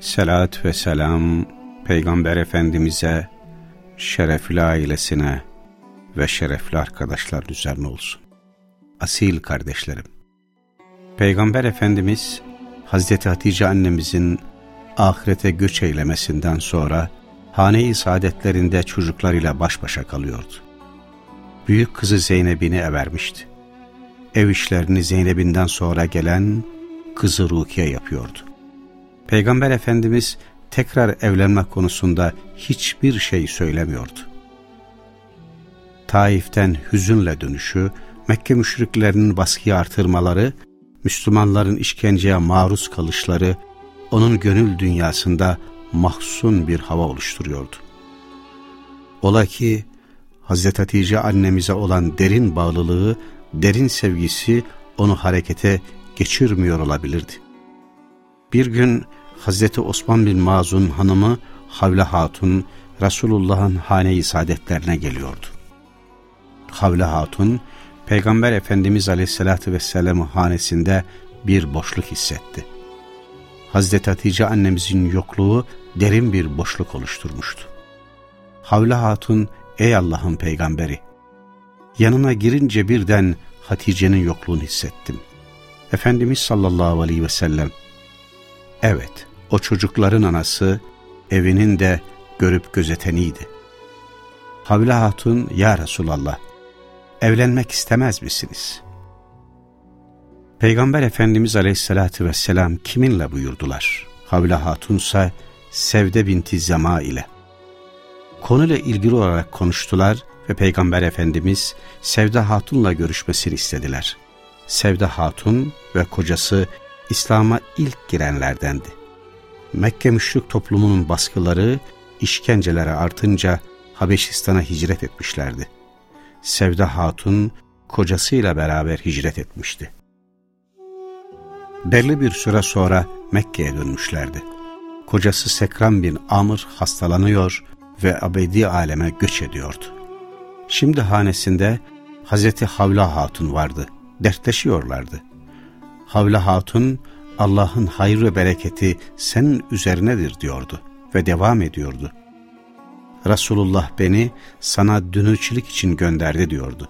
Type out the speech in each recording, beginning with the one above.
Selat ve selam Peygamber Efendimiz'e, şerefli ailesine ve şerefli arkadaşlar üzerine olsun. Asil kardeşlerim. Peygamber Efendimiz, Hazreti Hatice annemizin ahirete göç eylemesinden sonra hane-i saadetlerinde çocuklarıyla baş başa kalıyordu. Büyük kızı Zeynep'ini evermişti. Ev işlerini Zeynep'inden sonra gelen kızı Rukiye yapıyordu. Peygamber Efendimiz tekrar evlenme konusunda hiçbir şey söylemiyordu. Taif'ten hüzünle dönüşü, Mekke müşriklerinin baskıyı artırmaları, Müslümanların işkenceye maruz kalışları, onun gönül dünyasında mahzun bir hava oluşturuyordu. Ola ki Hazreti Hatice annemize olan derin bağlılığı, derin sevgisi onu harekete geçirmiyor olabilirdi. Bir gün Hazreti Osman bin Mazun hanımı Havle Hatun Resulullah'ın hane-i saadetlerine geliyordu. Havle Hatun Peygamber Efendimiz Aleyhisselatü Vesselam'ı hanesinde bir boşluk hissetti. Hazreti Hatice annemizin yokluğu derin bir boşluk oluşturmuştu. Havle Hatun, ey Allah'ın peygamberi, yanına girince birden Hatice'nin yokluğunu hissettim. Efendimiz sallallahu aleyhi ve sellem, evet o çocukların anası, evinin de görüp gözeteniydi. Havle Hatun, ya Resulallah, evlenmek istemez misiniz? Peygamber Efendimiz Aleyhisselatü Vesselam kiminle buyurdular? Havle Hatunsa Sevde binti Zema ile. Konuyla ilgili olarak konuştular ve Peygamber Efendimiz Sevde Hatun'la görüşmesini istediler. Sevde Hatun ve kocası İslam'a ilk girenlerdendi. Mekke müşrik toplumunun baskıları, işkencelere artınca Habeşistan'a hicret etmişlerdi. Sevde Hatun kocasıyla beraber hicret etmişti. Belli bir süre sonra Mekke'ye dönmüşlerdi. Kocası Sekran bin Amr hastalanıyor ve abedi aleme göç ediyordu. Şimdi hanesinde Hazreti Havla Hatun vardı. Dertleşiyorlardı. Havla Hatun, Allah'ın hayır ve bereketi senin üzerinedir diyordu ve devam ediyordu. Resulullah beni sana dünürçülük için gönderdi diyordu.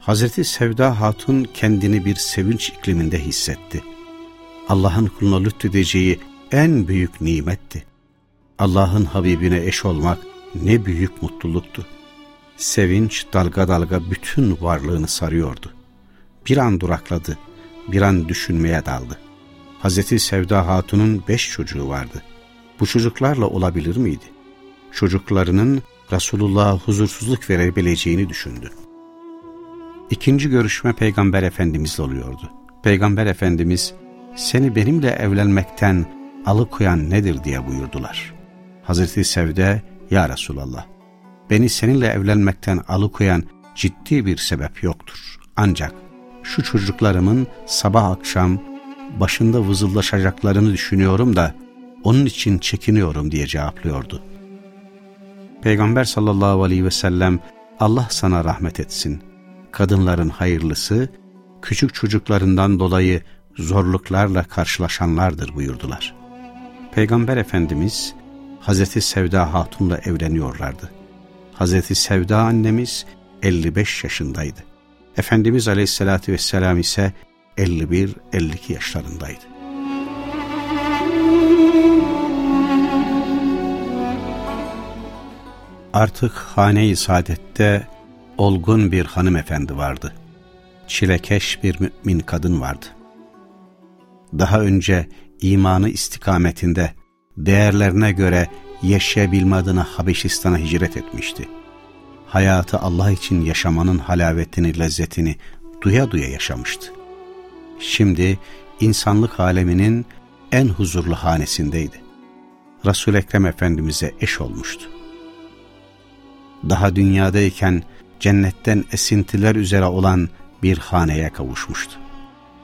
Hazreti Sevda Hatun kendini bir sevinç ikliminde hissetti. Allah'ın kuluna lütfedeceği en büyük nimetti. Allah'ın Habibine eş olmak ne büyük mutluluktu. Sevinç dalga dalga bütün varlığını sarıyordu. Bir an durakladı, bir an düşünmeye daldı. Hazreti Sevda Hatun'un beş çocuğu vardı. Bu çocuklarla olabilir miydi? Çocuklarının Resulullah'a huzursuzluk verebileceğini düşündü. İkinci görüşme Peygamber Efendimizle oluyordu. Peygamber Efendimiz, seni benimle evlenmekten alıkoyan nedir diye buyurdular. Hazreti Sevde, Ya Resulallah, beni seninle evlenmekten alıkoyan ciddi bir sebep yoktur. Ancak şu çocuklarımın sabah akşam başında vızıldaşacaklarını düşünüyorum da onun için çekiniyorum diye cevaplıyordu. Peygamber sallallahu aleyhi ve sellem Allah sana rahmet etsin. Kadınların hayırlısı, küçük çocuklarından dolayı zorluklarla karşılaşanlardır buyurdular. Peygamber Efendimiz Hazreti Sevda Hatun'la evleniyorlardı. Hazreti Sevda annemiz 55 yaşındaydı. Efendimiz Aleyhisselatü Vesselam ise 51-52 yaşlarındaydı. Artık hane-i saadette olgun bir hanımefendi vardı. Çilekeş bir mümin kadın vardı. Daha önce imanı istikametinde değerlerine göre yaşayabilme adına Habeşistan'a hicret etmişti. Hayatı Allah için yaşamanın halavetini, lezzetini duya duya yaşamıştı. Şimdi insanlık aleminin en huzurlu hanesindeydi. resul Ekrem Efendimiz'e eş olmuştu. Daha dünyadayken cennetten esintiler üzere olan bir haneye kavuşmuştu.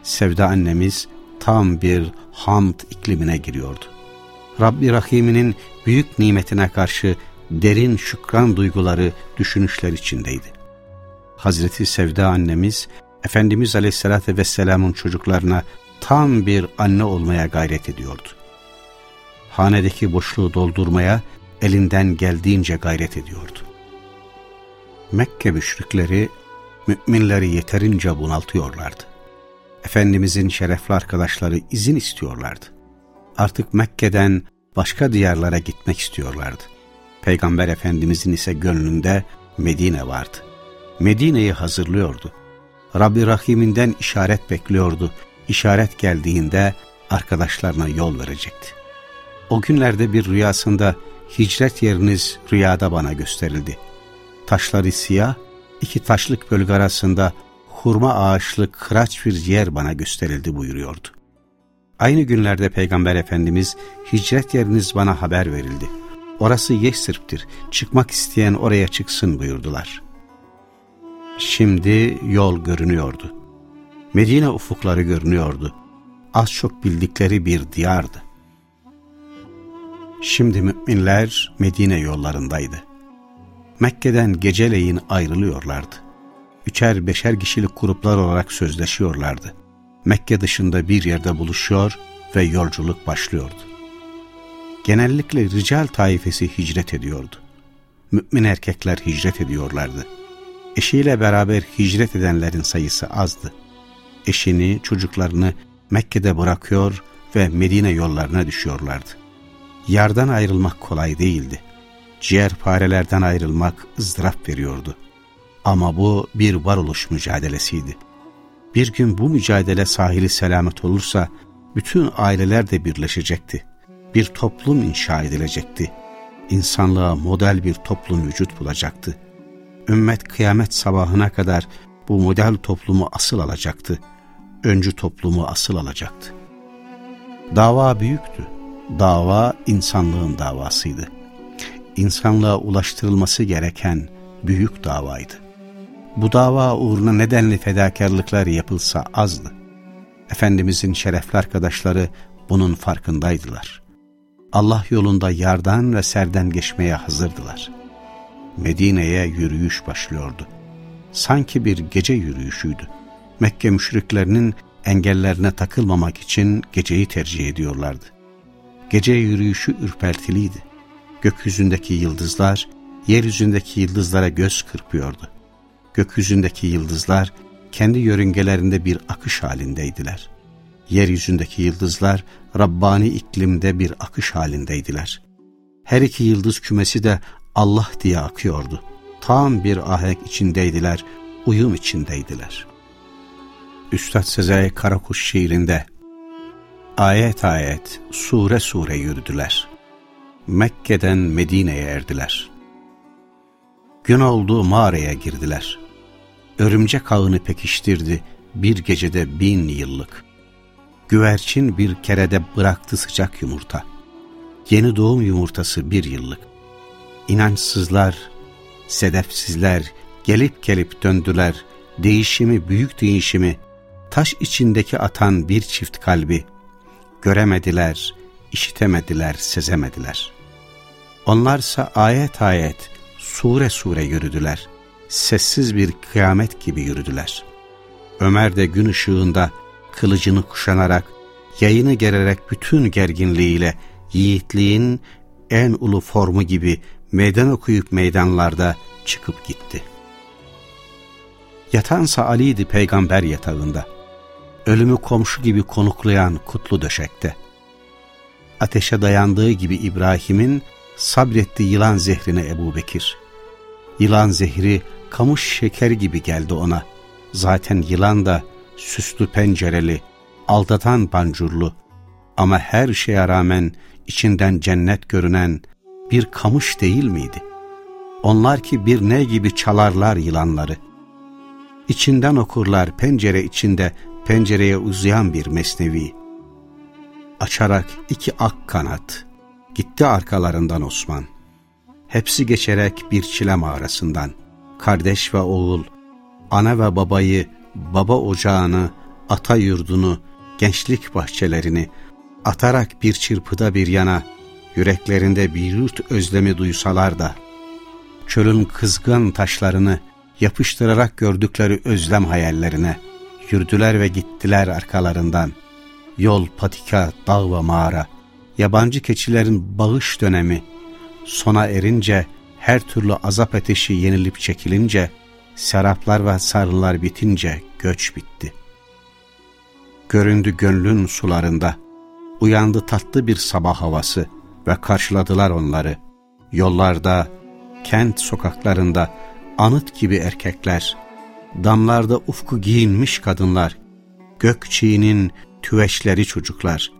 Sevda annemiz tam bir hamd iklimine giriyordu. Rabbi Rahim'inin büyük nimetine karşı derin şükran duyguları, düşünüşler içindeydi. Hazreti Sevda annemiz, Efendimiz Aleyhisselatü Vesselam'ın çocuklarına tam bir anne olmaya gayret ediyordu. Hanedeki boşluğu doldurmaya elinden geldiğince gayret ediyordu. Mekke müşrikleri müminleri yeterince bunaltıyorlardı. Efendimizin şerefli arkadaşları izin istiyorlardı. Artık Mekke'den başka diyarlara gitmek istiyorlardı. Peygamber Efendimizin ise gönlünde Medine vardı. Medine'yi hazırlıyordu. Rabbi Rahim'inden işaret bekliyordu. İşaret geldiğinde arkadaşlarına yol verecekti. O günlerde bir rüyasında hicret yeriniz rüyada bana gösterildi. Taşları siyah, iki taşlık bölge arasında hurma ağaçlı kıraç bir yer bana gösterildi buyuruyordu. Aynı günlerde Peygamber Efendimiz hicret yeriniz bana haber verildi. Orası Yesrib'dir, çıkmak isteyen oraya çıksın buyurdular. Şimdi yol görünüyordu. Medine ufukları görünüyordu. Az çok bildikleri bir diyardı. Şimdi müminler Medine yollarındaydı. Mekke'den geceleyin ayrılıyorlardı. Üçer beşer kişilik gruplar olarak sözleşiyorlardı. Mekke dışında bir yerde buluşuyor ve yolculuk başlıyordu. Genellikle rical taifesi hicret ediyordu. Mümin erkekler hicret ediyorlardı. Eşiyle beraber hicret edenlerin sayısı azdı. Eşini, çocuklarını Mekke'de bırakıyor ve Medine yollarına düşüyorlardı. Yardan ayrılmak kolay değildi. Ciğerparelerden ayrılmak ızdırap veriyordu. Ama bu bir varoluş mücadelesiydi. Bir gün bu mücadele sahili selamet olursa bütün aileler de birleşecekti. Bir toplum inşa edilecekti. İnsanlığa model bir toplum vücut bulacaktı. Ümmet kıyamet sabahına kadar bu model toplumu asıl alacaktı. Öncü toplumu asıl alacaktı. Dava büyüktü. Dava insanlığın davasıydı. İnsanlığa ulaştırılması gereken büyük davaydı. Bu dava uğruna nedenli fedakarlıklar yapılsa azdı. Efendimizin şerefli arkadaşları bunun farkındaydılar. Allah yolunda yardan ve serden geçmeye hazırdılar. Medine'ye yürüyüş başlıyordu. Sanki bir gece yürüyüşüydü. Mekke müşriklerinin engellerine takılmamak için geceyi tercih ediyorlardı. Gece yürüyüşü ürpertiliydi. Gökyüzündeki yıldızlar, yeryüzündeki yıldızlara göz kırpıyordu. Gökyüzündeki yıldızlar kendi yörüngelerinde bir akış halindeydiler. Yeryüzündeki yıldızlar Rabbani iklimde bir akış halindeydiler. Her iki yıldız kümesi de Allah diye akıyordu. Tam bir ahenk içindeydiler, uyum içindeydiler. Üstad Sezai Karakuş şiirinde ayet ayet, sure sure yürüdüler. Mekke'den Medine'ye erdiler. Gün oldu mağaraya girdiler. Örümcek ağını pekiştirdi bir gecede bin yıllık. Güvercin bir kerede bıraktı sıcak yumurta. Yeni doğum yumurtası bir yıllık. İnançsızlar, sedefsizler gelip gelip döndüler. Değişimi, büyük değişimi, taş içindeki atan bir çift kalbi. Göremediler, işitemediler, sezemediler. Onlarsa ayet ayet, sure sure yürüdüler. Sessiz bir kıyamet gibi yürüdüler. Ömer de gün ışığında kılıcını kuşanarak, yayını gererek bütün gerginliğiyle yiğitliğin en ulu formu gibi meydan okuyup meydanlarda çıkıp gitti. Yatansa Ali'ydi peygamber yatağında. Ölümü komşu gibi konuklayan kutlu döşekte. Ateşe dayandığı gibi İbrahim'in sabretti yılan zehrine Ebu Bekir. Yılan zehri kamış şeker gibi geldi ona. Zaten yılan da süslü pencereli, aldatan pancurlu ama her şeye rağmen içinden cennet görünen bir kamış değil miydi? Onlar ki bir ne gibi çalarlar yılanları. İçinden okurlar pencere içinde pencereye uzayan bir mesnevi. Açarak iki ak kanat, Gitti arkalarından Osman. Hepsi geçerek bir çile mağarasından. Kardeş ve oğul, ana ve babayı, baba ocağını, ata yurdunu, gençlik bahçelerini atarak bir çırpıda bir yana, yüreklerinde bir yurt özlemi duysalar da, çölün kızgın taşlarını yapıştırarak gördükleri özlem hayallerine, yürüdüler ve gittiler arkalarından. Yol, patika, dağ ve mağara, yabancı keçilerin bağış dönemi, sona erince, her türlü azap ateşi yenilip çekilince, seraplar ve sarılar bitince göç bitti. Göründü gönlün sularında, uyandı tatlı bir sabah havası ve karşıladılar onları. Yollarda, kent sokaklarında, anıt gibi erkekler, damlarda ufku giyinmiş kadınlar, gökçiğinin tüveşleri çocuklar,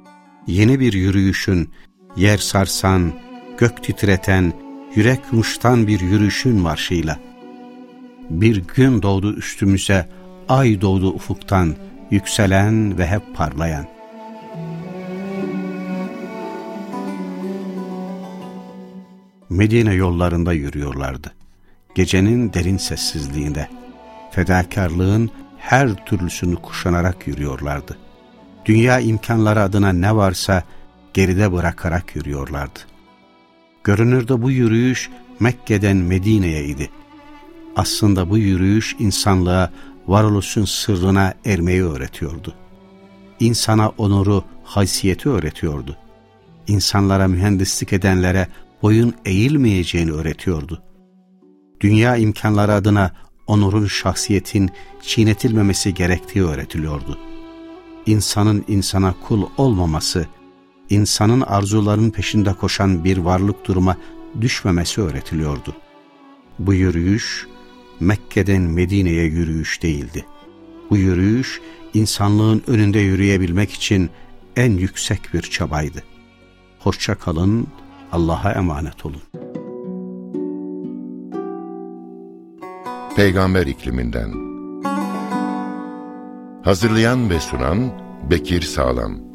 yeni bir yürüyüşün, yer sarsan, gök titreten, yürek muştan bir yürüyüşün marşıyla. Bir gün doğdu üstümüze, ay doğdu ufuktan, yükselen ve hep parlayan. Medine yollarında yürüyorlardı. Gecenin derin sessizliğinde, fedakarlığın her türlüsünü kuşanarak yürüyorlardı. Dünya imkanları adına ne varsa geride bırakarak yürüyorlardı. Görünürde bu yürüyüş Mekke'den Medine'ye idi. Aslında bu yürüyüş insanlığa varoluşun sırrına ermeyi öğretiyordu. İnsana onuru, haysiyeti öğretiyordu. İnsanlara mühendislik edenlere boyun eğilmeyeceğini öğretiyordu. Dünya imkanları adına onurun şahsiyetin çiğnetilmemesi gerektiği öğretiliyordu. İnsanın insana kul olmaması, insanın arzuların peşinde koşan bir varlık duruma düşmemesi öğretiliyordu. Bu yürüyüş, Mekke'den Medine'ye yürüyüş değildi. Bu yürüyüş, insanlığın önünde yürüyebilmek için en yüksek bir çabaydı. Hoşça kalın, Allah'a emanet olun. Peygamber ikliminden Hazırlayan ve sunan Bekir Sağlam